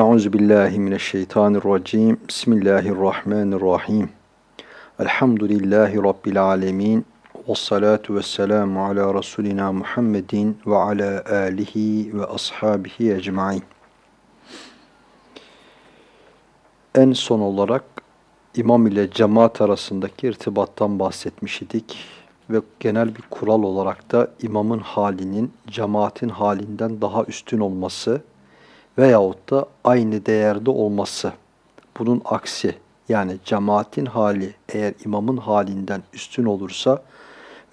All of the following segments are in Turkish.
Euzu billahi mineşşeytanirracim. Bismillahirrahmanirrahim. Elhamdülillahi rabbil alamin. Ves salatu vesselamu ala rasulina Muhammedin ve ala alihi ve ashabihi ecmaîn. En son olarak imam ile cemaat arasındaki irtibattan bahsetmiş idik ve genel bir kural olarak da imamın halinin cemaatin halinden daha üstün olması veyahut da aynı değerde olması. Bunun aksi yani cemaatin hali eğer imamın halinden üstün olursa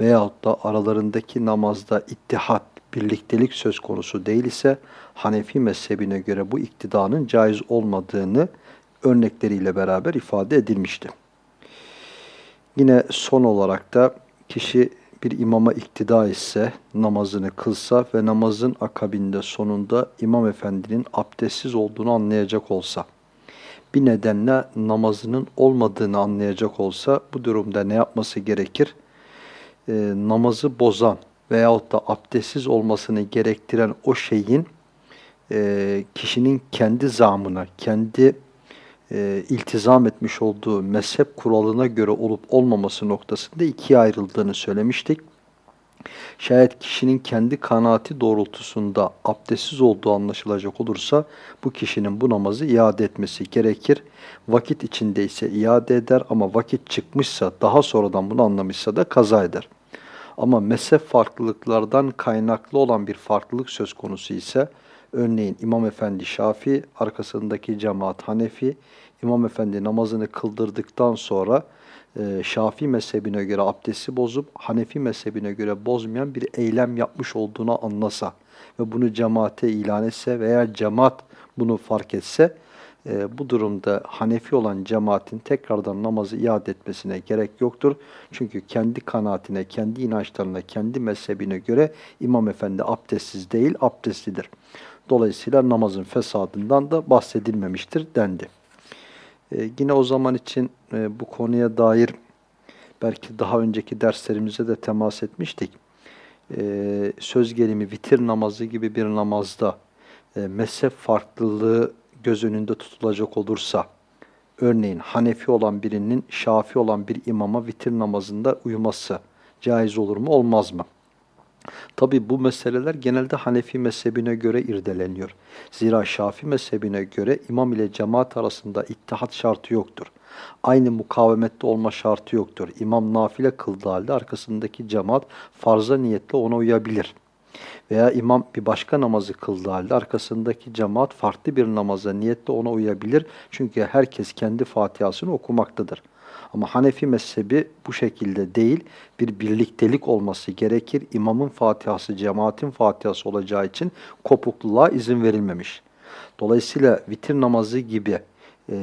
veyahut da aralarındaki namazda ittihat, birliktelik söz konusu değil ise Hanefi mezhebine göre bu iktidanın caiz olmadığını örnekleriyle beraber ifade edilmişti. Yine son olarak da kişi bir imama iktida etse, namazını kılsa ve namazın akabinde sonunda imam efendinin abdestsiz olduğunu anlayacak olsa, bir nedenle namazının olmadığını anlayacak olsa bu durumda ne yapması gerekir? Ee, namazı bozan veyahut da abdestsiz olmasını gerektiren o şeyin e, kişinin kendi zamına, kendi e, iltizam etmiş olduğu mezhep kuralına göre olup olmaması noktasında ikiye ayrıldığını söylemiştik. Şayet kişinin kendi kanaati doğrultusunda abdestsiz olduğu anlaşılacak olursa bu kişinin bu namazı iade etmesi gerekir. Vakit içindeyse iade eder ama vakit çıkmışsa daha sonradan bunu anlamışsa da kaza eder. Ama mezhep farklılıklardan kaynaklı olan bir farklılık söz konusu ise Örneğin İmam Efendi Şafi, arkasındaki cemaat Hanefi, İmam Efendi namazını kıldırdıktan sonra e, Şafi mezhebine göre abdesti bozup Hanefi mezhebine göre bozmayan bir eylem yapmış olduğunu anlasa ve bunu cemaate ilan etse veya cemaat bunu fark etse e, bu durumda Hanefi olan cemaatin tekrardan namazı iade etmesine gerek yoktur. Çünkü kendi kanaatine, kendi inançlarına, kendi mezhebine göre İmam Efendi abdestsiz değil, abdestlidir. Dolayısıyla namazın fesadından da bahsedilmemiştir dendi. E, yine o zaman için e, bu konuya dair belki daha önceki derslerimizde de temas etmiştik. E, söz gelimi vitir namazı gibi bir namazda e, mezhep farklılığı göz önünde tutulacak olursa, örneğin Hanefi olan birinin Şafi olan bir imama vitir namazında uyuması caiz olur mu olmaz mı? Tabi bu meseleler genelde Hanefi mezhebine göre irdeleniyor. Zira Şafi mezhebine göre imam ile cemaat arasında ittihat şartı yoktur. Aynı mukavemette olma şartı yoktur. İmam nafile kıldığı halde arkasındaki cemaat farza niyetle ona uyabilir. Veya imam bir başka namazı kıldığı halde arkasındaki cemaat farklı bir namaza niyetle ona uyabilir. Çünkü herkes kendi Fatihasını okumaktadır. Ama Hanefi mezhebi bu şekilde değil, bir birliktelik olması gerekir. İmamın Fatihası, cemaatin Fatihası olacağı için kopukluluğa izin verilmemiş. Dolayısıyla vitir namazı gibi e,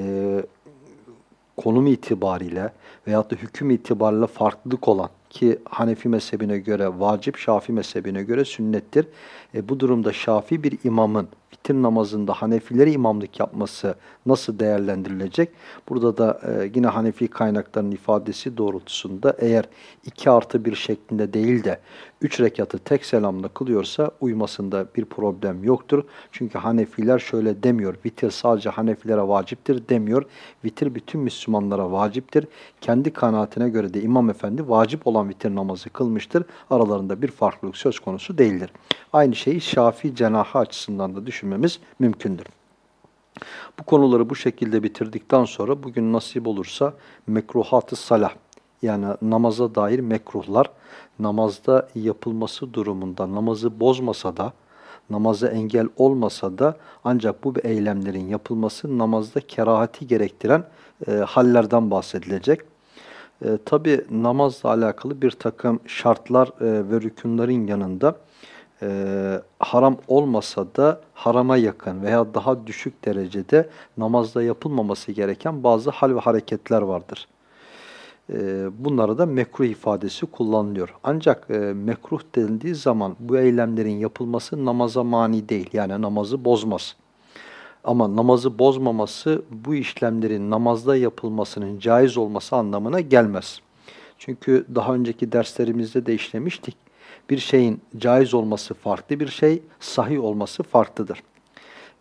konum itibariyle veyahut da hüküm itibariyle farklılık olan ki Hanefi mezhebine göre vacip, Şafi mezhebine göre sünnettir. E, bu durumda Şafi bir imamın vitir namazında Hanefileri imamlık yapması nasıl değerlendirilecek? Burada da e, yine Hanefi kaynaklarının ifadesi doğrultusunda eğer iki artı bir şeklinde değil de üç rekatı tek selamla kılıyorsa uymasında bir problem yoktur. Çünkü Hanefiler şöyle demiyor, vitir sadece Hanefilere vaciptir demiyor. Vitir bütün Müslümanlara vaciptir. Kendi kanaatine göre de İmam Efendi vacip olan vitir namazı kılmıştır. Aralarında bir farklılık söz konusu değildir. Aynı şeyi Şafii cenahı açısından da düşünmemiz mümkündür. Bu konuları bu şekilde bitirdikten sonra bugün nasip olursa mekruhat-ı salah yani namaza dair mekruhlar namazda yapılması durumunda namazı bozmasa da namaza engel olmasa da ancak bu eylemlerin yapılması namazda kerahati gerektiren e, hallerden bahsedilecek. E, Tabi namazla alakalı bir takım şartlar e, ve rükünlerin yanında e, haram olmasa da harama yakın veya daha düşük derecede namazda yapılmaması gereken bazı hal ve hareketler vardır. E, bunlara da mekruh ifadesi kullanılıyor. Ancak e, mekruh denildiği zaman bu eylemlerin yapılması namaza mani değil. Yani namazı bozmaz. Ama namazı bozmaması bu işlemlerin namazda yapılmasının caiz olması anlamına gelmez. Çünkü daha önceki derslerimizde de işlemiştik bir şeyin caiz olması farklı bir şey, sahih olması farklıdır.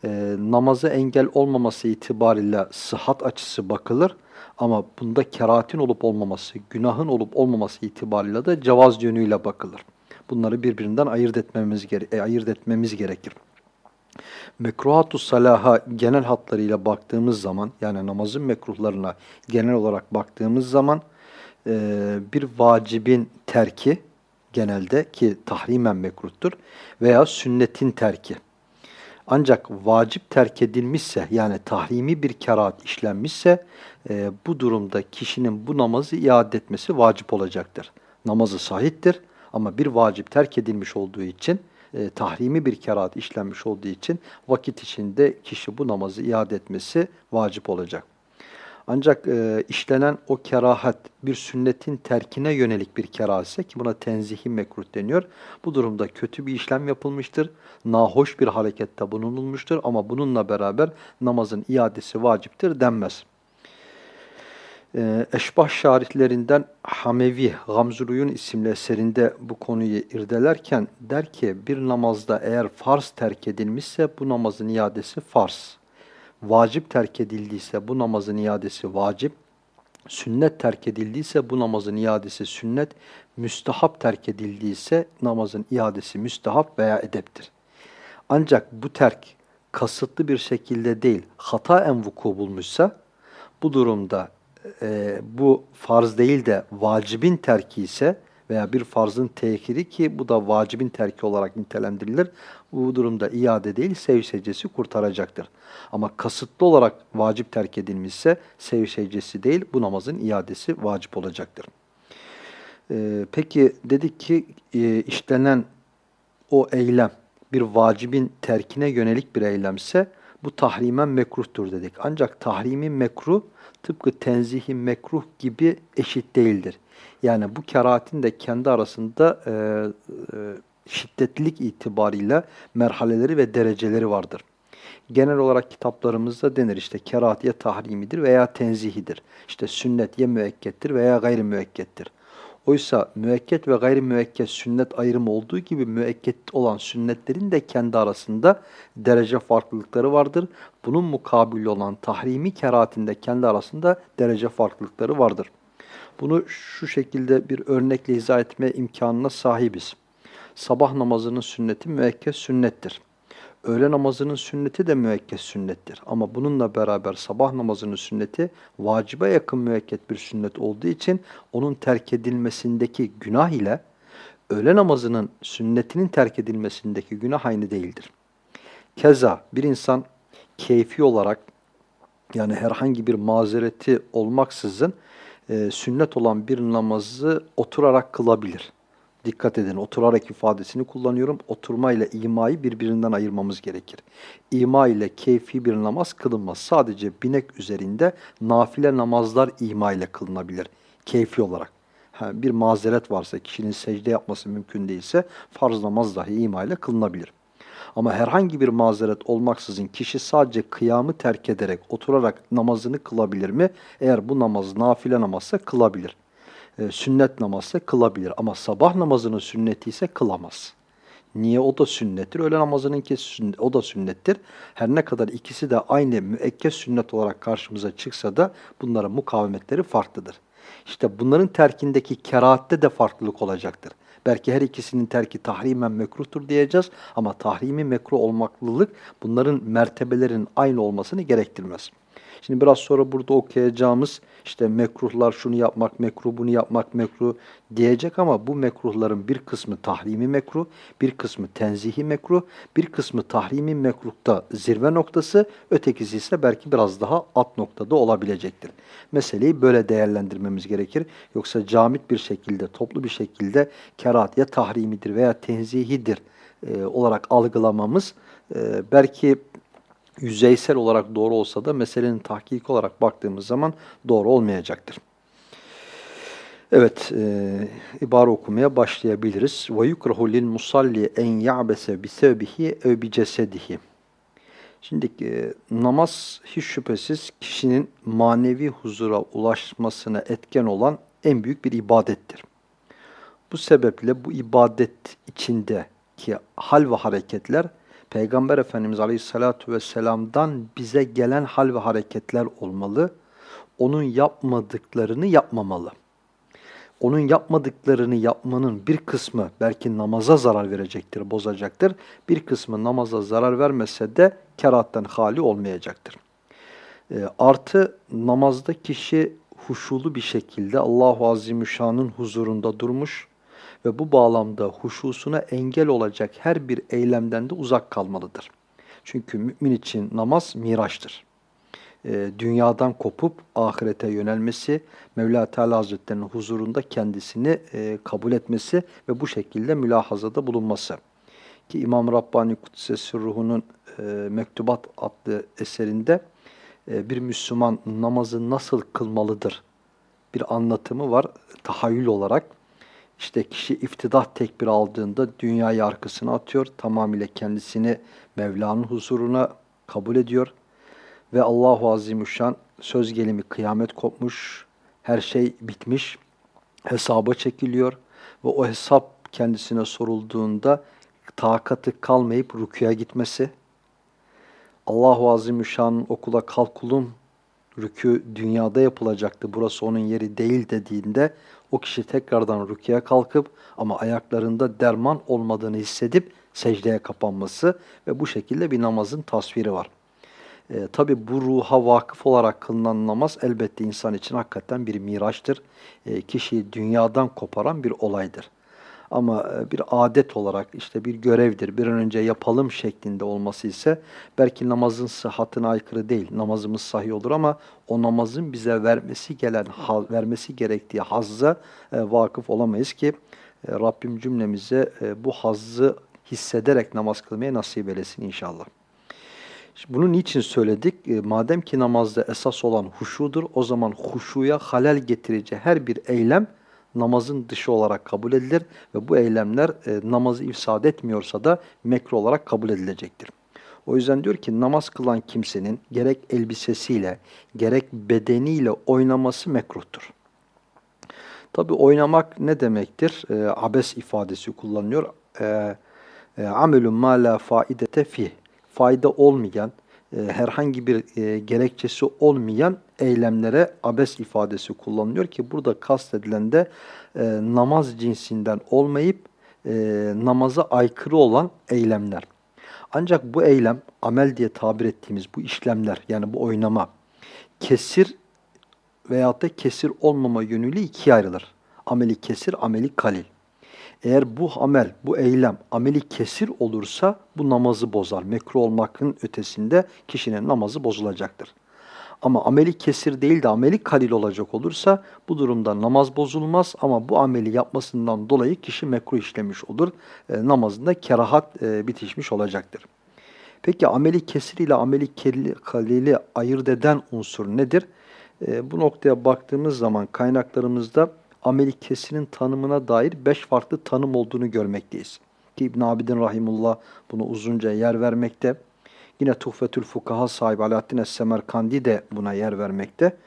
E, namazı engel olmaması itibariyle sıhhat açısı bakılır. Ama bunda keratin olup olmaması, günahın olup olmaması itibariyle de cevaz yönüyle bakılır. Bunları birbirinden ayırt etmemiz, gere e, ayırt etmemiz gerekir. Mekruhatu salaha genel hatlarıyla baktığımız zaman yani namazın mekruhlarına genel olarak baktığımız zaman e, bir vacibin terki genelde ki tahrimen mekruhtur veya sünnetin terki. Ancak vacip terk edilmişse yani tahrimi bir kerahat işlenmişse e, bu durumda kişinin bu namazı iade etmesi vacip olacaktır. Namazı sahiptir ama bir vacip terk edilmiş olduğu için e, tahrimi bir kerahat işlenmiş olduğu için vakit içinde kişi bu namazı iade etmesi vacip olacak. Ancak e, işlenen o kerahat bir sünnetin terkine yönelik bir kerahatse ki buna tenzihi mekruh deniyor. Bu durumda kötü bir işlem yapılmıştır. Nahoş bir harekette bulunulmuştur ama bununla beraber namazın iadesi vaciptir denmez. E, Eşbah şarihlerinden Hamevi Gamzuluyun isimli eserinde bu konuyu irdelerken der ki bir namazda eğer farz terk edilmişse bu namazın iadesi farz vacip terk edildiyse bu namazın iadesi vacip, sünnet terk edildiyse bu namazın iadesi sünnet, müstahap terk edildiyse namazın iadesi müstahap veya edeptir. Ancak bu terk kasıtlı bir şekilde değil, hata en vuku bulmuşsa, bu durumda e, bu farz değil de vacibin terki ise veya bir farzın tehiri ki bu da vacibin terki olarak nitelendirilir. Bu durumda iade değil sev kurtaracaktır. Ama kasıtlı olarak vacip terk edilmişse sev değil bu namazın iadesi vacip olacaktır. Ee, peki dedik ki e, işlenen o eylem bir vacibin terkine yönelik bir eylemse bu tahrimen mekruhtur dedik. Ancak tahrimi mekruh tıpkı tenzihi mekruh gibi eşit değildir. Yani bu kerahatin de kendi arasında e, e, şiddetlilik itibariyle merhaleleri ve dereceleri vardır. Genel olarak kitaplarımızda denir işte kerahat ya tahrimidir veya tenzihidir. İşte sünnet ya müekkettir veya gayri müekkettir. Oysa müekket ve gayri müekket sünnet ayrımı olduğu gibi müekket olan sünnetlerin de kendi arasında derece farklılıkları vardır. Bunun mukabili olan tahrimi kerahatinde kendi arasında derece farklılıkları vardır. Bunu şu şekilde bir örnekle izah etme imkanına sahibiz. Sabah namazının sünneti müekkes sünnettir. Öğle namazının sünneti de müekkes sünnettir. Ama bununla beraber sabah namazının sünneti vacibe yakın müekket bir sünnet olduğu için onun terk edilmesindeki günah ile öğle namazının sünnetinin terk edilmesindeki günah aynı değildir. Keza bir insan keyfi olarak yani herhangi bir mazereti olmaksızın e, sünnet olan bir namazı oturarak kılabilir. Dikkat edin, oturarak ifadesini kullanıyorum. Oturma ile imayı birbirinden ayırmamız gerekir. İma ile keyfi bir namaz kılınmaz. Sadece binek üzerinde nafile namazlar ima ile kılınabilir. Keyfi olarak. Bir mazeret varsa, kişinin secde yapması mümkün değilse farz namaz dahi ima ile kılınabilir. Ama herhangi bir mazeret olmaksızın kişi sadece kıyamı terk ederek, oturarak namazını kılabilir mi? Eğer bu namaz nafile namazsa kılabilir. E, sünnet namazsa kılabilir. Ama sabah namazının sünneti ise kılamaz. Niye? O da sünnettir. Öğle namazınınki sünnet, o da sünnettir. Her ne kadar ikisi de aynı müekkes sünnet olarak karşımıza çıksa da bunların mukavemetleri farklıdır. İşte bunların terkindeki kerahatte de farklılık olacaktır. Belki her ikisinin terki tahrimen mekruhtur diyeceğiz ama tahrimi mekruh olmaklılık bunların mertebelerinin aynı olmasını gerektirmez. Şimdi biraz sonra burada okuyacağımız işte mekruhlar şunu yapmak mekruh, bunu yapmak mekruh diyecek ama bu mekruhların bir kısmı tahrimi mekruh, bir kısmı tenzihi mekruh, bir kısmı tahrimi mekruhta zirve noktası, ötekisi ise belki biraz daha alt noktada olabilecektir. Meseleyi böyle değerlendirmemiz gerekir. Yoksa camit bir şekilde, toplu bir şekilde kerahat ya tahrimidir veya tenzihidir e, olarak algılamamız e, belki yüzeysel olarak doğru olsa da meselenin tahkik olarak baktığımız zaman doğru olmayacaktır. Evet, e, ibare okumaya başlayabiliriz. En ya'bese bi sevbihi ev bi cesedihi. Şimdi e, namaz hiç şüphesiz kişinin manevi huzura ulaşmasına etken olan en büyük bir ibadettir. Bu sebeple bu ibadet içindeki hal ve hareketler Peygamber Efendimiz Aleyhisselatü Vesselam'dan bize gelen hal ve hareketler olmalı. Onun yapmadıklarını yapmamalı. Onun yapmadıklarını yapmanın bir kısmı belki namaza zarar verecektir, bozacaktır. Bir kısmı namaza zarar vermese de kerahattan hali olmayacaktır. E, artı namazda kişi huşulu bir şekilde Allahu Azimüşşan'ın huzurunda durmuş ve bu bağlamda huşusuna engel olacak her bir eylemden de uzak kalmalıdır. Çünkü mümin için namaz miraçtır. E, dünyadan kopup ahirete yönelmesi, Mevla Teala Hazretlerinin huzurunda kendisini e, kabul etmesi ve bu şekilde mülahazada bulunması. Ki İmam Rabbani Kudsesi Ruhu'nun e, Mektubat adlı eserinde e, bir Müslüman namazı nasıl kılmalıdır bir anlatımı var tahayyül olarak. İşte kişi iftidah tekbir aldığında dünyayı arkasına atıyor. Tamamıyla kendisini Mevla'nın huzuruna kabul ediyor. Ve Allahu Azimüşşan söz gelimi kıyamet kopmuş, her şey bitmiş, hesaba çekiliyor ve o hesap kendisine sorulduğunda takatı kalmayıp rüküye gitmesi, Allahu Azimüşşan'ın okula kalk kulum, rükü dünyada yapılacaktı, burası onun yeri değil dediğinde o kişi tekrardan rüküye kalkıp ama ayaklarında derman olmadığını hissedip secdeye kapanması ve bu şekilde bir namazın tasviri var. E, Tabi bu ruha vakıf olarak kılınan namaz elbette insan için hakikaten bir miraçtır. E, kişiyi dünyadan koparan bir olaydır. Ama e, bir adet olarak işte bir görevdir, bir an önce yapalım şeklinde olması ise belki namazın sıhhatine aykırı değil, namazımız sahih olur ama o namazın bize vermesi gelen, vermesi gerektiği hazza e, vakıf olamayız ki e, Rabbim cümlemize bu hazzı hissederek namaz kılmaya nasip eylesin inşallah. Bunu niçin söyledik? Madem ki namazda esas olan huşudur, o zaman huşuya halel getirici her bir eylem namazın dışı olarak kabul edilir ve bu eylemler e, namazı ifsad etmiyorsa da mekruh olarak kabul edilecektir. O yüzden diyor ki namaz kılan kimsenin gerek elbisesiyle gerek bedeniyle oynaması mekruhtur. Tabi oynamak ne demektir? E, abes ifadesi kullanılıyor. E, e, amelun ma la faidete fih. Fayda olmayan, herhangi bir e, gerekçesi olmayan eylemlere abes ifadesi kullanılıyor ki burada kastedilen de e, namaz cinsinden olmayıp e, namaza aykırı olan eylemler. Ancak bu eylem, amel diye tabir ettiğimiz bu işlemler yani bu oynama kesir veyahut da kesir olmama yönüyle ikiye ayrılır. Ameli kesir, ameli kalil. Eğer bu amel, bu eylem ameli kesir olursa bu namazı bozar. Mekruh olmakın ötesinde kişinin namazı bozulacaktır. Ama ameli kesir değil de ameli kalil olacak olursa bu durumda namaz bozulmaz ama bu ameli yapmasından dolayı kişi mekruh işlemiş olur. E, namazında kerahat e, bitişmiş olacaktır. Peki ameli kesir ile ameli kalili ayırt eden unsur nedir? E, bu noktaya baktığımız zaman kaynaklarımızda ameli kesirin tanımına dair beş farklı tanım olduğunu görmekteyiz. Ki İbn Abidin Rahimullah bunu uzunca yer vermekte. Yine Tuhfetül Fukaha sahibi Alaaddin Es-Semerkandi de buna yer vermekte.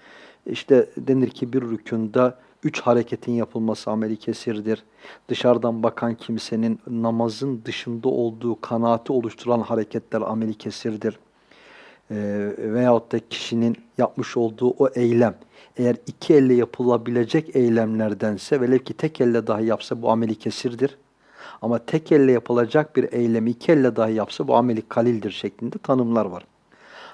İşte denir ki bir rükunda üç hareketin yapılması ameli kesirdir. Dışarıdan bakan kimsenin namazın dışında olduğu kanaati oluşturan hareketler ameli kesirdir. Ee, veyahut da kişinin yapmış olduğu o eylem eğer iki elle yapılabilecek eylemlerdense velev ki tek elle dahi yapsa bu ameli kesirdir. Ama tek elle yapılacak bir eylemi iki elle dahi yapsa bu ameli kalildir şeklinde tanımlar var.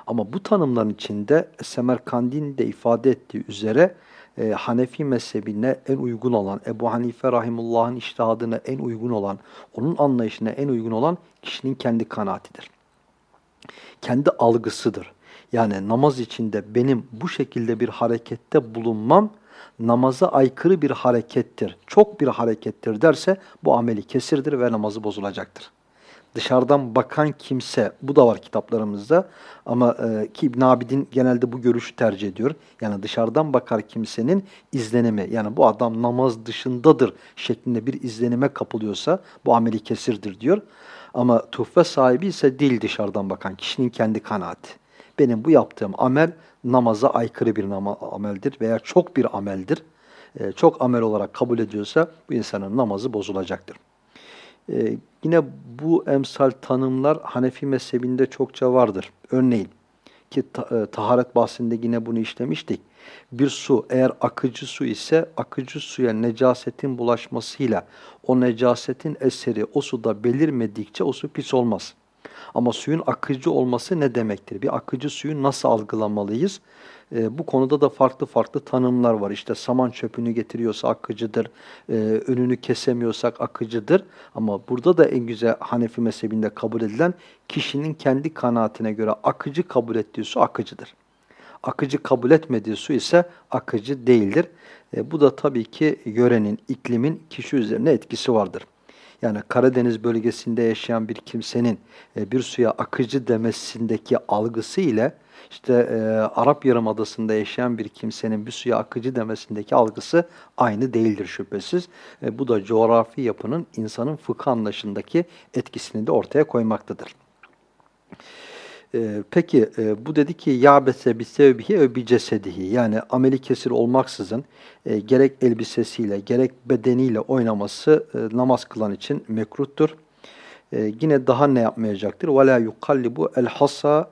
Ama bu tanımların içinde Semerkand'in de ifade ettiği üzere e, Hanefi mezhebine en uygun olan, Ebu Hanife Rahimullah'ın iştihadına en uygun olan, onun anlayışına en uygun olan kişinin kendi kanaatidir. Kendi algısıdır. Yani namaz içinde benim bu şekilde bir harekette bulunmam namaza aykırı bir harekettir, çok bir harekettir derse bu ameli kesirdir ve namazı bozulacaktır. Dışarıdan bakan kimse, bu da var kitaplarımızda ama e, ki İbn Abidin genelde bu görüşü tercih ediyor. Yani dışarıdan bakar kimsenin izlenimi, yani bu adam namaz dışındadır şeklinde bir izlenime kapılıyorsa bu ameli kesirdir diyor. Ama tuhfe sahibi ise değil dışarıdan bakan kişinin kendi kanaati benim bu yaptığım amel namaza aykırı bir ameldir veya çok bir ameldir. E, çok amel olarak kabul ediyorsa bu insanın namazı bozulacaktır. E, yine bu emsal tanımlar Hanefi mezhebinde çokça vardır. Örneğin ki ta, e, taharet bahsinde yine bunu işlemiştik. Bir su eğer akıcı su ise akıcı suya necasetin bulaşmasıyla o necasetin eseri o suda belirmedikçe o su pis olmaz. Ama suyun akıcı olması ne demektir? Bir akıcı suyu nasıl algılamalıyız? E, bu konuda da farklı farklı tanımlar var. İşte saman çöpünü getiriyorsa akıcıdır, e, önünü kesemiyorsak akıcıdır. Ama burada da en güzel Hanefi mezhebinde kabul edilen kişinin kendi kanaatine göre akıcı kabul ettiği su akıcıdır. Akıcı kabul etmediği su ise akıcı değildir. E, bu da tabii ki yörenin, iklimin kişi üzerine etkisi vardır. Yani Karadeniz bölgesinde yaşayan bir kimsenin e, bir suya akıcı demesindeki algısı ile işte e, Arap Yarımadası'nda yaşayan bir kimsenin bir suya akıcı demesindeki algısı aynı değildir şüphesiz. E, bu da coğrafi yapının insanın fıkıh anlayışındaki etkisini de ortaya koymaktadır. E, peki e, bu dedi ki yabese bi sevbihi ve bi cesedihi yani ameli kesir olmaksızın e, gerek elbisesiyle gerek bedeniyle oynaması e, namaz kılan için mekruhtur. E, yine daha ne yapmayacaktır? Ve la yukallibu el hasa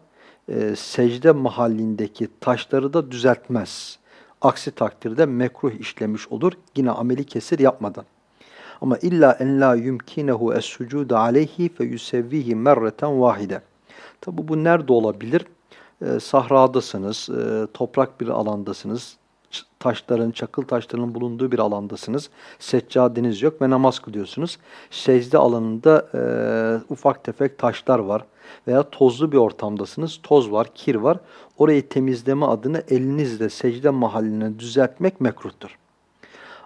e, secde mahallindeki taşları da düzeltmez. Aksi takdirde mekruh işlemiş olur yine ameli kesir yapmadan. Ama illa en la yumkinehu es-sucudu aleyhi fe yusevvihi merreten vahide. Tabi bu nerede olabilir? E, sahradasınız, e, toprak bir alandasınız, taşların, çakıl taşlarının bulunduğu bir alandasınız. Seccadeniz yok ve namaz kılıyorsunuz. Secde alanında e, ufak tefek taşlar var veya tozlu bir ortamdasınız. Toz var, kir var. Orayı temizleme adına elinizle secde mahallini düzeltmek mekruhtur.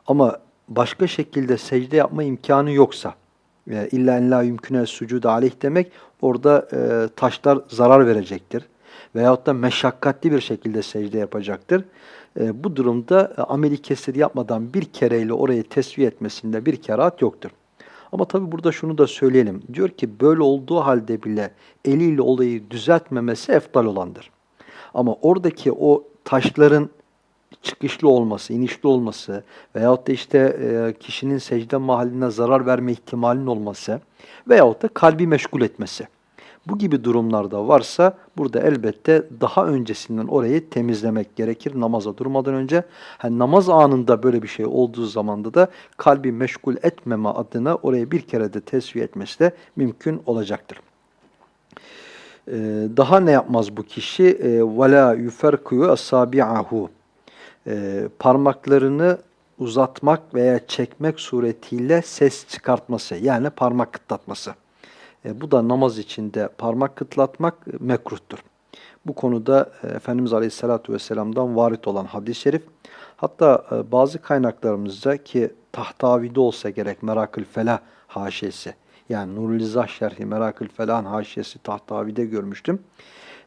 Ama başka şekilde secde yapma imkanı yoksa, illa en la yümküne sucuda aleyh demek orada e, taşlar zarar verecektir. Veyahut da meşakkatli bir şekilde secde yapacaktır. E, bu durumda e, ameli kesir yapmadan bir kereyle orayı tesviye etmesinde bir kerahat yoktur. Ama tabi burada şunu da söyleyelim. Diyor ki böyle olduğu halde bile eliyle olayı düzeltmemesi eftal olandır. Ama oradaki o taşların çıkışlı olması, inişli olması veyahut da işte e, kişinin secde mahalline zarar verme ihtimalinin olması veyahut da kalbi meşgul etmesi. Bu gibi durumlarda varsa burada elbette daha öncesinden orayı temizlemek gerekir namaza durmadan önce. Yani namaz anında böyle bir şey olduğu zamanda da kalbi meşgul etmeme adına oraya bir kere de tesviye etmesi de mümkün olacaktır. Ee, daha ne yapmaz bu kişi? وَلَا يُفَرْقُيُ أَصَابِعَهُ Parmaklarını uzatmak veya çekmek suretiyle ses çıkartması yani parmak kıtlatması. E, bu da namaz içinde parmak kıtlatmak mekruhtur. Bu konuda e, Efendimiz Aleyhisselatü Vesselam'dan varit olan hadis-i şerif, hatta e, bazı kaynaklarımızda ki Tahtavi'de olsa gerek Merakül Felah haşiyesi, yani Nurul İzah Şerhi Merakül Felah'ın haşiyesi Tahtavi'de görmüştüm.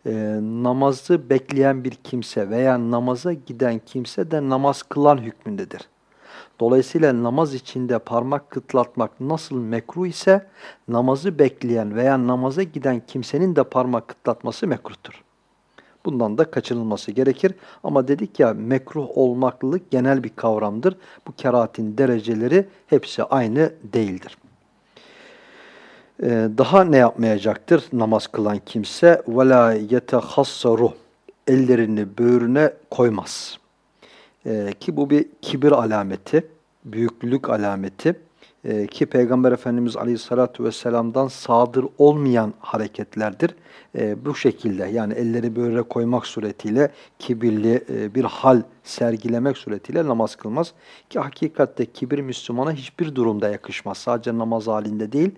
E, namazı bekleyen bir kimse veya namaza giden kimse de namaz kılan hükmündedir. Dolayısıyla namaz içinde parmak kıtlatmak nasıl mekruh ise namazı bekleyen veya namaza giden kimsenin de parmak kıtlatması mekruhtur. Bundan da kaçınılması gerekir. Ama dedik ya mekruh olmaklılık genel bir kavramdır. Bu keratin dereceleri hepsi aynı değildir. Ee, daha ne yapmayacaktır namaz kılan kimse? وَلَا يَتَخَصَّرُهُ Ellerini böğrüne koymaz. E, ki bu bir kibir alameti, büyüklülük alameti e, ki Peygamber Efendimiz Aleyhisselatü Vesselam'dan sadır olmayan hareketlerdir. E, bu şekilde yani elleri böyle koymak suretiyle kibirli e, bir hal sergilemek suretiyle namaz kılmaz. Ki hakikatte kibir Müslümana hiçbir durumda yakışmaz. Sadece namaz halinde değil.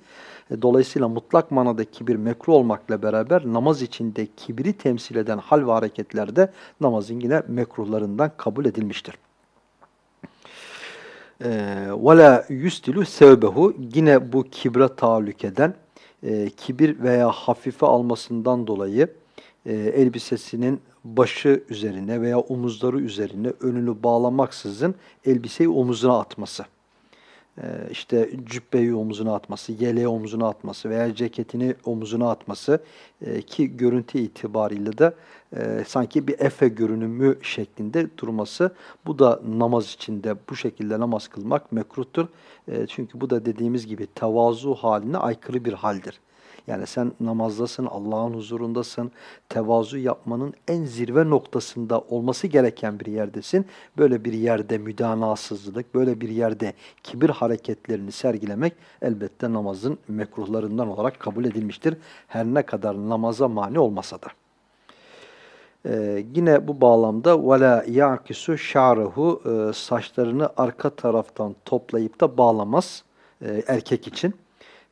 E, dolayısıyla mutlak manada kibir mekruh olmakla beraber namaz içinde kibri temsil eden hal ve hareketlerde namazın yine mekruhlarından kabul edilmiştir. وَلَا يُسْتِلُ سَوْبَهُ Yine bu kibre tahallük eden, e, kibir veya hafife almasından dolayı e, elbisesinin başı üzerine veya omuzları üzerine önünü bağlamaksızın elbiseyi omuzuna atması. e, işte cübbeyi omzuna atması, yeleği omzuna atması veya ceketini omzuna atması e, ki görüntü itibariyle de e, sanki bir efe görünümü şeklinde durması. Bu da namaz içinde bu şekilde namaz kılmak mekruhtur. çünkü bu da dediğimiz gibi tevazu haline aykırı bir haldir. Yani sen namazdasın, Allah'ın huzurundasın. Tevazu yapmanın en zirve noktasında olması gereken bir yerdesin. Böyle bir yerde müdanasızlık, böyle bir yerde kibir hareketlerini sergilemek elbette namazın mekruhlarından olarak kabul edilmiştir. Her ne kadar namaza mani olmasa da. Ee, yine bu bağlamda vela yakisu şaruhu e, saçlarını arka taraftan toplayıp da bağlamaz e, erkek için.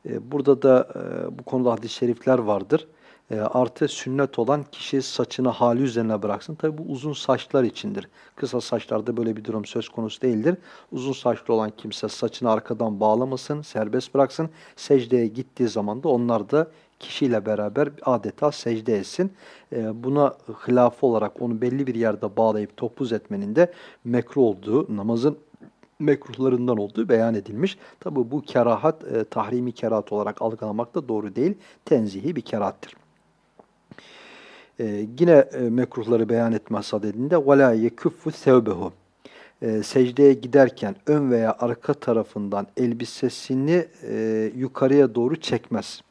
E, burada da e, bu konuda hadis-i şerifler vardır. E, artı sünnet olan kişi saçını hali üzerine bıraksın. Tabi bu uzun saçlar içindir. Kısa saçlarda böyle bir durum söz konusu değildir. Uzun saçlı olan kimse saçını arkadan bağlamasın, serbest bıraksın. Secdeye gittiği zaman da onlar da kişiyle beraber adeta secde etsin. Buna hilafı olarak onu belli bir yerde bağlayıp topuz etmenin de mekruh olduğu, namazın mekruhlarından olduğu beyan edilmiş. Tabi bu kerahat e, tahrimi kerahat olarak algılamak da doğru değil. Tenzihi bir kerahattır. E, yine e, mekruhları beyan etme sadedinde وَلَا يَكُفُّ ثَوْبَهُ e, secdeye giderken ön veya arka tarafından elbisesini e, yukarıya doğru çekmez.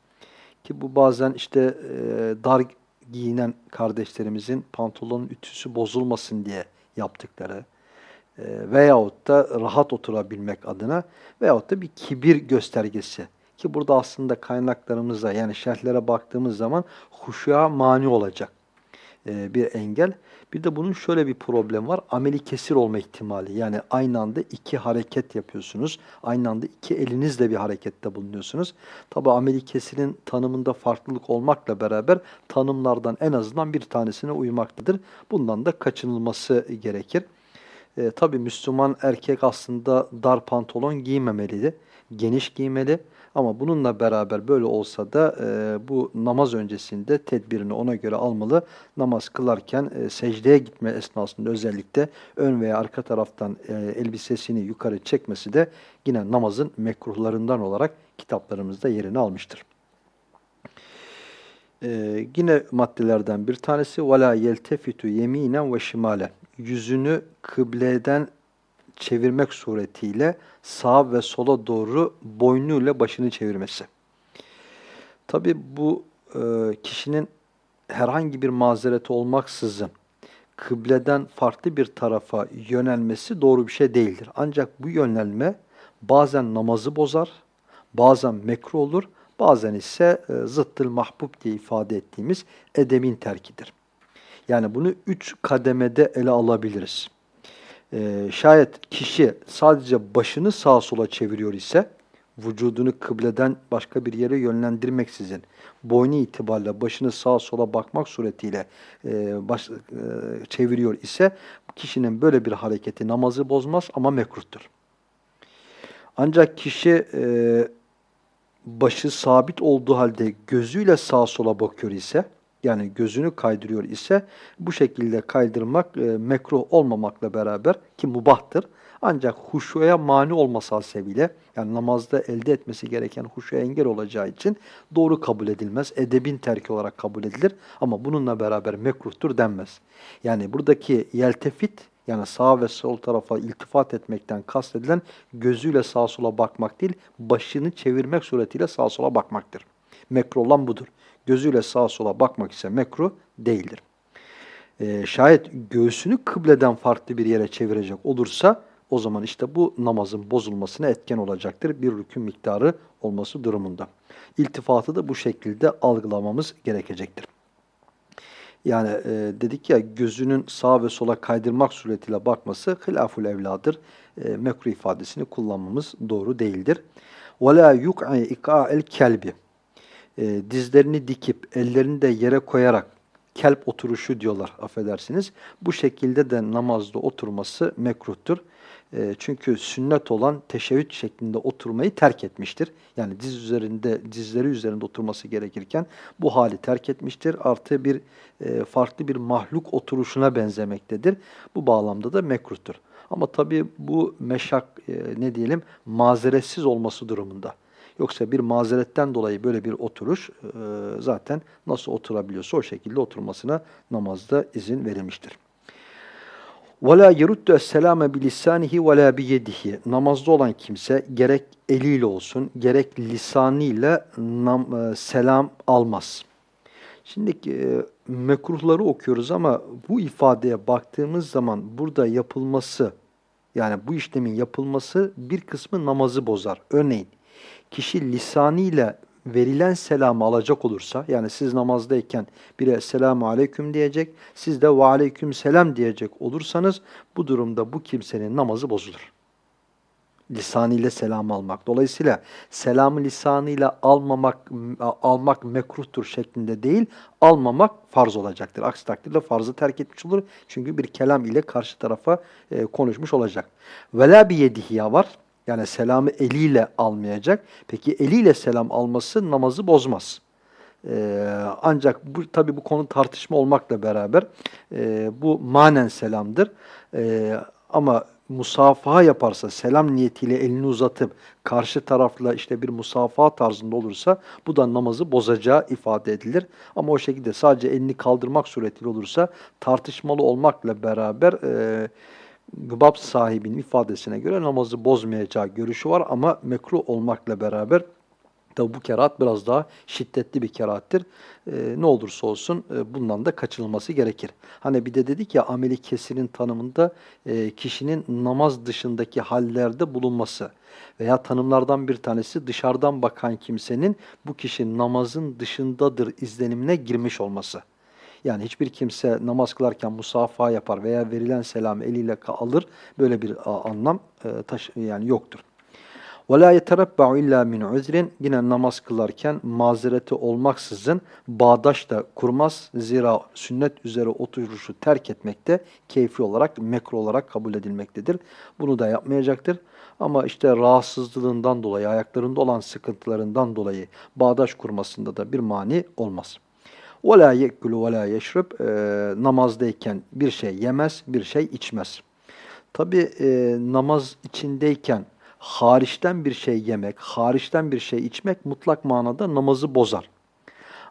Ki bu bazen işte e, dar giyinen kardeşlerimizin pantolonun ütüsü bozulmasın diye yaptıkları, e, veyahut da rahat oturabilmek adına veyahut da bir kibir göstergesi. Ki burada aslında kaynaklarımızda yani şerhlere baktığımız zaman huşuğa mani olacak e, bir engel. Bir de bunun şöyle bir problem var. Ameli kesir olma ihtimali. Yani aynı anda iki hareket yapıyorsunuz. Aynı anda iki elinizle bir harekette bulunuyorsunuz. Tabi ameli kesirin tanımında farklılık olmakla beraber tanımlardan en azından bir tanesine uymaktadır. Bundan da kaçınılması gerekir. E, tabii Müslüman erkek aslında dar pantolon giymemelidir. Geniş giymeli. Ama bununla beraber böyle olsa da e, bu namaz öncesinde tedbirini ona göre almalı. Namaz kılarken e, secdeye gitme esnasında özellikle ön veya arka taraftan e, elbisesini yukarı çekmesi de yine namazın mekruhlarından olarak kitaplarımızda yerini almıştır. Ee, yine maddelerden bir tanesi وَلَا يَلْتَفِتُ يَم۪ينًا وَشِمَالًا Yüzünü kıbleden çevirmek suretiyle sağa ve sola doğru boynuyla başını çevirmesi. Tabi bu e, kişinin herhangi bir mazereti olmaksızın kıbleden farklı bir tarafa yönelmesi doğru bir şey değildir. Ancak bu yönelme bazen namazı bozar, bazen mekruh olur, Bazen ise e, zıttıl mahbub diye ifade ettiğimiz edebin terkidir. Yani bunu üç kademede ele alabiliriz. E, şayet kişi sadece başını sağa sola çeviriyor ise, vücudunu kıbleden başka bir yere yönlendirmeksizin, boynu itibariyle başını sağa sola bakmak suretiyle e, baş, e, çeviriyor ise, kişinin böyle bir hareketi namazı bozmaz ama mekruhtur. Ancak kişi e, başı sabit olduğu halde gözüyle sağa sola bakıyor ise, yani gözünü kaydırıyor ise bu şekilde kaydırmak e, mekruh olmamakla beraber ki mubahtır. Ancak huşuya mani olması hasebiyle yani namazda elde etmesi gereken huşuya engel olacağı için doğru kabul edilmez. Edebin terki olarak kabul edilir ama bununla beraber mekruhtur denmez. Yani buradaki yeltefit yani sağ ve sol tarafa iltifat etmekten kastedilen gözüyle sağa sola bakmak değil, başını çevirmek suretiyle sağa sola bakmaktır. Mekruh olan budur Gözüyle sağa sola bakmak ise mekruh değildir. Ee, şayet göğsünü kıbleden farklı bir yere çevirecek olursa o zaman işte bu namazın bozulmasına etken olacaktır. Bir rükün miktarı olması durumunda. İltifatı da bu şekilde algılamamız gerekecektir. Yani e, dedik ya gözünün sağa ve sola kaydırmak suretiyle bakması hilaful evladır. E, mekruh ifadesini kullanmamız doğru değildir. وَلَا يُقْعِ اِقَاء الْكَلْبِ e, Dizlerini dikip ellerini de yere koyarak kelp oturuşu diyorlar affedersiniz. Bu şekilde de namazda oturması mekruhtur. E, çünkü sünnet olan teşebbüt şeklinde oturmayı terk etmiştir. Yani diz üzerinde, dizleri üzerinde oturması gerekirken bu hali terk etmiştir. Artı bir e, farklı bir mahluk oturuşuna benzemektedir. Bu bağlamda da mekruhtur. Ama tabii bu meşak e, ne diyelim mazeretsiz olması durumunda. Yoksa bir mazeretten dolayı böyle bir oturuş e, zaten nasıl oturabiliyorsa o şekilde oturmasına namazda izin verilmiştir. وَلَا يَرُدُّ السَّلَامَ بِلِسَانِهِ وَلَا بِيَدِهِ Namazda olan kimse gerek eliyle olsun, gerek lisanıyla nam, e, selam almaz. Şimdi e, mekruhları okuyoruz ama bu ifadeye baktığımız zaman burada yapılması, yani bu işlemin yapılması bir kısmı namazı bozar. Örneğin kişi lisanıyla verilen selamı alacak olursa, yani siz namazdayken bire selamu aleyküm diyecek, siz de ve aleyküm selam diyecek olursanız, bu durumda bu kimsenin namazı bozulur. Lisanıyla selam almak. Dolayısıyla selamı lisanıyla almamak almak mekruhtur şeklinde değil, almamak farz olacaktır. Aksi takdirde farzı terk etmiş olur. Çünkü bir kelam ile karşı tarafa e, konuşmuş olacak. Vela bir yedihiya var. Yani selamı eliyle almayacak. Peki eliyle selam alması namazı bozmaz. Ee, ancak bu tabi bu konu tartışma olmakla beraber e, bu manen selamdır. E, ama musafaha yaparsa, selam niyetiyle elini uzatıp karşı tarafla işte bir musafaha tarzında olursa bu da namazı bozacağı ifade edilir. Ama o şekilde sadece elini kaldırmak suretiyle olursa tartışmalı olmakla beraber e, Gıbab sahibinin ifadesine göre namazı bozmayacağı görüşü var ama mekruh olmakla beraber Tabi bu kerahat biraz daha şiddetli bir kerahattir. Ee, ne olursa olsun e, bundan da kaçınılması gerekir. Hani bir de dedik ya ameli kesinin tanımında e, kişinin namaz dışındaki hallerde bulunması veya tanımlardan bir tanesi dışarıdan bakan kimsenin bu kişi namazın dışındadır izlenimine girmiş olması. Yani hiçbir kimse namaz kılarken musafaha yapar veya verilen selam eliyle alır. Böyle bir anlam e, taş yani yoktur. وَلَا يَتَرَبَّعُ illa min uzrin Yine namaz kılarken mazereti olmaksızın bağdaş da kurmaz. Zira sünnet üzere oturuşu terk etmekte keyfi olarak, mekru olarak kabul edilmektedir. Bunu da yapmayacaktır. Ama işte rahatsızlığından dolayı, ayaklarında olan sıkıntılarından dolayı bağdaş kurmasında da bir mani olmaz. Ve la yekulu ve la. Namazdayken bir şey yemez, bir şey içmez. Tabi e, namaz içindeyken hariçten bir şey yemek, hariçten bir şey içmek mutlak manada namazı bozar.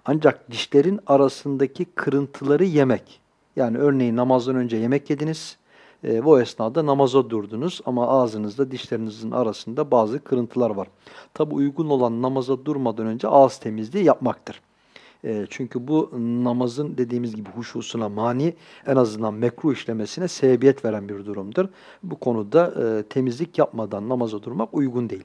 Ancak dişlerin arasındaki kırıntıları yemek. Yani örneğin namazdan önce yemek yediniz e, bu esnada namaza durdunuz ama ağzınızda dişlerinizin arasında bazı kırıntılar var. Tabi uygun olan namaza durmadan önce ağız temizliği yapmaktır. E, çünkü bu namazın dediğimiz gibi huşusuna mani, en azından mekruh işlemesine sebebiyet veren bir durumdur. Bu konuda e, temizlik yapmadan namaza durmak uygun değil.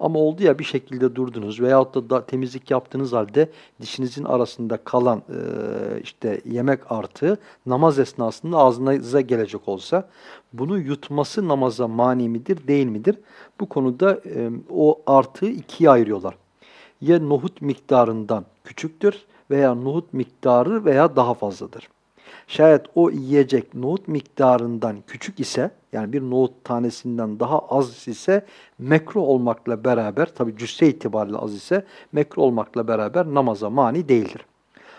Ama oldu ya bir şekilde durdunuz veyahut da, da temizlik yaptığınız halde dişinizin arasında kalan e, işte yemek artığı namaz esnasında ağzınıza gelecek olsa bunu yutması namaza mani midir değil midir? Bu konuda e, o artığı ikiye ayırıyorlar. Ya nohut miktarından küçüktür veya nohut miktarı veya daha fazladır. Şayet o yiyecek nohut miktarından küçük ise, yani bir nohut tanesinden daha az ise mekruh olmakla beraber, tabi cüsse itibariyle az ise mekruh olmakla beraber namaza mani değildir.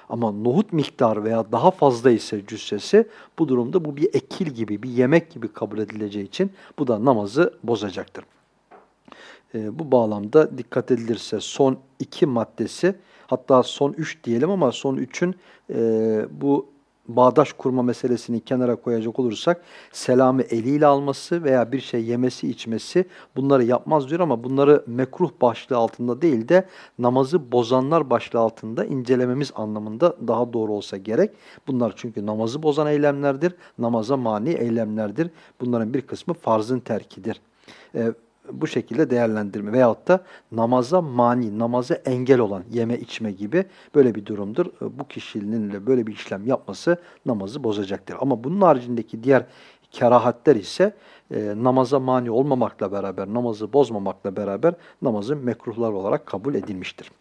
Ama nohut miktarı veya daha fazla ise cüssesi bu durumda bu bir ekil gibi, bir yemek gibi kabul edileceği için bu da namazı bozacaktır. E, bu bağlamda dikkat edilirse son iki maddesi hatta son üç diyelim ama son üçün e, bu bağdaş kurma meselesini kenara koyacak olursak selamı eliyle alması veya bir şey yemesi içmesi bunları yapmaz diyor ama bunları mekruh başlığı altında değil de namazı bozanlar başlığı altında incelememiz anlamında daha doğru olsa gerek. Bunlar çünkü namazı bozan eylemlerdir, namaza mani eylemlerdir. Bunların bir kısmı farzın terkidir. Ee, bu şekilde değerlendirme veyahut da namaza mani, namaza engel olan yeme içme gibi böyle bir durumdur. E, bu kişinin de böyle bir işlem yapması namazı bozacaktır. Ama bunun haricindeki diğer kerahatler ise e, namaza mani olmamakla beraber, namazı bozmamakla beraber namazın mekruhlar olarak kabul edilmiştir.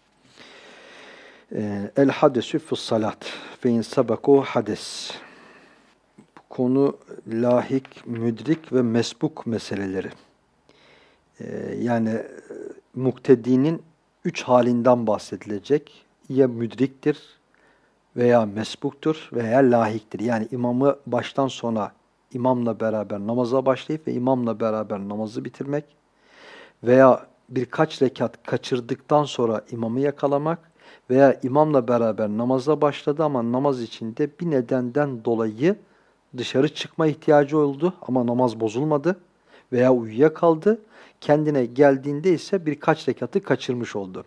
Ee, El hadesü fus salat fe in sabaku hades. Bu konu lahik, müdrik ve mesbuk meseleleri. Ee, yani e, muktedinin üç halinden bahsedilecek. Ya müdriktir veya mesbuktur veya lahiktir. Yani imamı baştan sona imamla beraber namaza başlayıp ve imamla beraber namazı bitirmek veya birkaç rekat kaçırdıktan sonra imamı yakalamak veya imamla beraber namaza başladı ama namaz içinde bir nedenden dolayı dışarı çıkma ihtiyacı oldu ama namaz bozulmadı veya uyuyakaldı. Kendine geldiğinde ise birkaç rekatı kaçırmış oldu.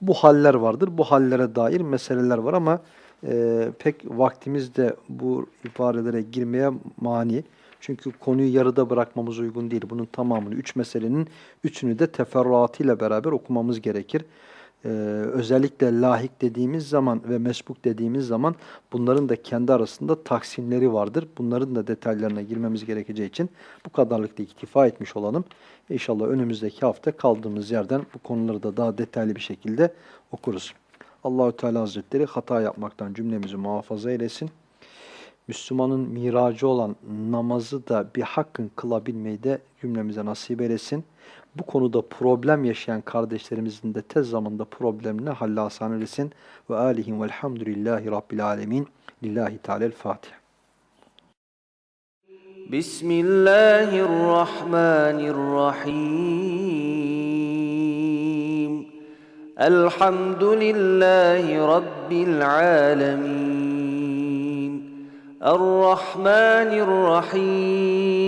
Bu haller vardır. Bu hallere dair meseleler var ama e, pek vaktimiz de bu ibarelere girmeye mani. Çünkü konuyu yarıda bırakmamız uygun değil. Bunun tamamını, üç meselenin üçünü de teferruatıyla beraber okumamız gerekir. Ee, özellikle lahik dediğimiz zaman ve mesbuk dediğimiz zaman bunların da kendi arasında taksimleri vardır. Bunların da detaylarına girmemiz gerekeceği için bu kadarlıkla iktifa etmiş olalım. İnşallah önümüzdeki hafta kaldığımız yerden bu konuları da daha detaylı bir şekilde okuruz. Allahü Teala Hazretleri hata yapmaktan cümlemizi muhafaza eylesin. Müslümanın miracı olan namazı da bir hakkın kılabilmeyi de cümlemize nasip eylesin. Bu konuda problem yaşayan kardeşlerimizin de tez zamanda problemine hallasan eylesin. Ve alihim velhamdülillahi rabbil alemin. Lillahi Teala'l-Fatiha. Bismillahirrahmanirrahim. Elhamdülillahi rabbil alemin. Errahmanirrahim.